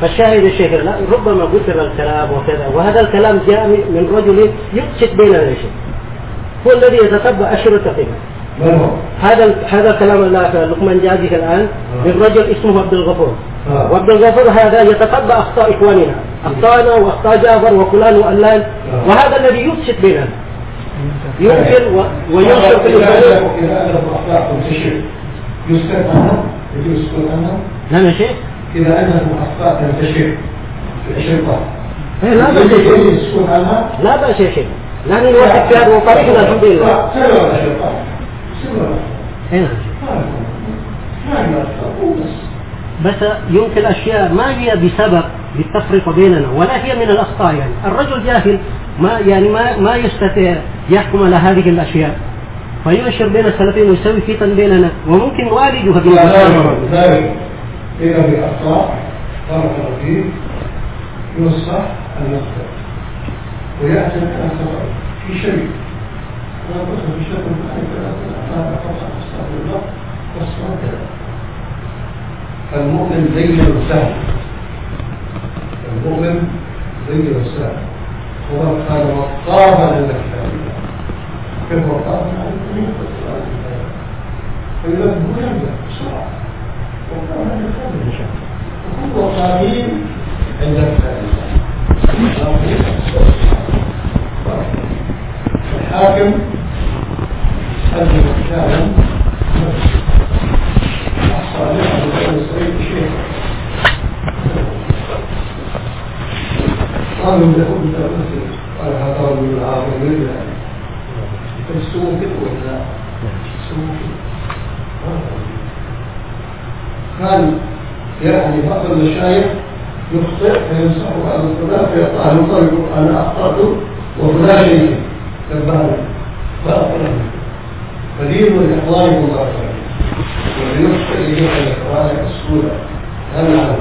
فالشاهد يا شيخ لا ربما ذكر الكلام وكذا وهذا الكلام جاء من رجل يفسد بيننا يا شيخ. هو الذي يتتبع أشرطة هذا هذا الكلام اللي لقمان جازك الآن من رجل اسمه عبد الغفور. آه. وعبد الغفور هذا يتتبع أخطاء إخواننا أخطاءنا وأخطاء جعفر وفلان وألان. آه. وهذا الذي يفسد بيننا. ينكر وينشر في يسكت عنها يجوز نعم يا شيخ. إذا أدرك أخطاء تنتشر في الأشرطة إيه، لا بأس عنها لا بأس يا شيخ. نحن نوافق في هذا وطريقنا الحمد لله. إيه، نعم. بس يمكن أشياء ما هي بسبب للتفرقة بيننا ولا هي من الأخطاء يعني. الرجل جاهل ما يعني ما ما يستطيع يحكم على هذه الأشياء. فينشر بين السلفين ويسوي فتن بيننا وممكن والدها ذلك إذا بأخطاء طرف الرقيب ينصح المخطئ ويأتي الناس في شيء أنا قلت في شيء المؤمن زي السهم المؤمن زي السهم هو قال وطابا عند كتاب الله كيف وطابا عند كتاب الله فإذا هو يبدأ بسرعة وطابا عند كتاب الله وطابين عند الحاكم. أنزل كتابا أحصى عليه بكل سعيد شيء قالوا له مثل قال هذا رجل ذلك فالسوء كده ولا السوء كان يعني بعض المشايخ يخطئ فينصح بعض الطلاب فيقطع له أنا أخطأت وفلان شيء. كبار باطلا فدين الاخوان مضافه ولنخطئ اليه الاخوان السهوله هل نعلم؟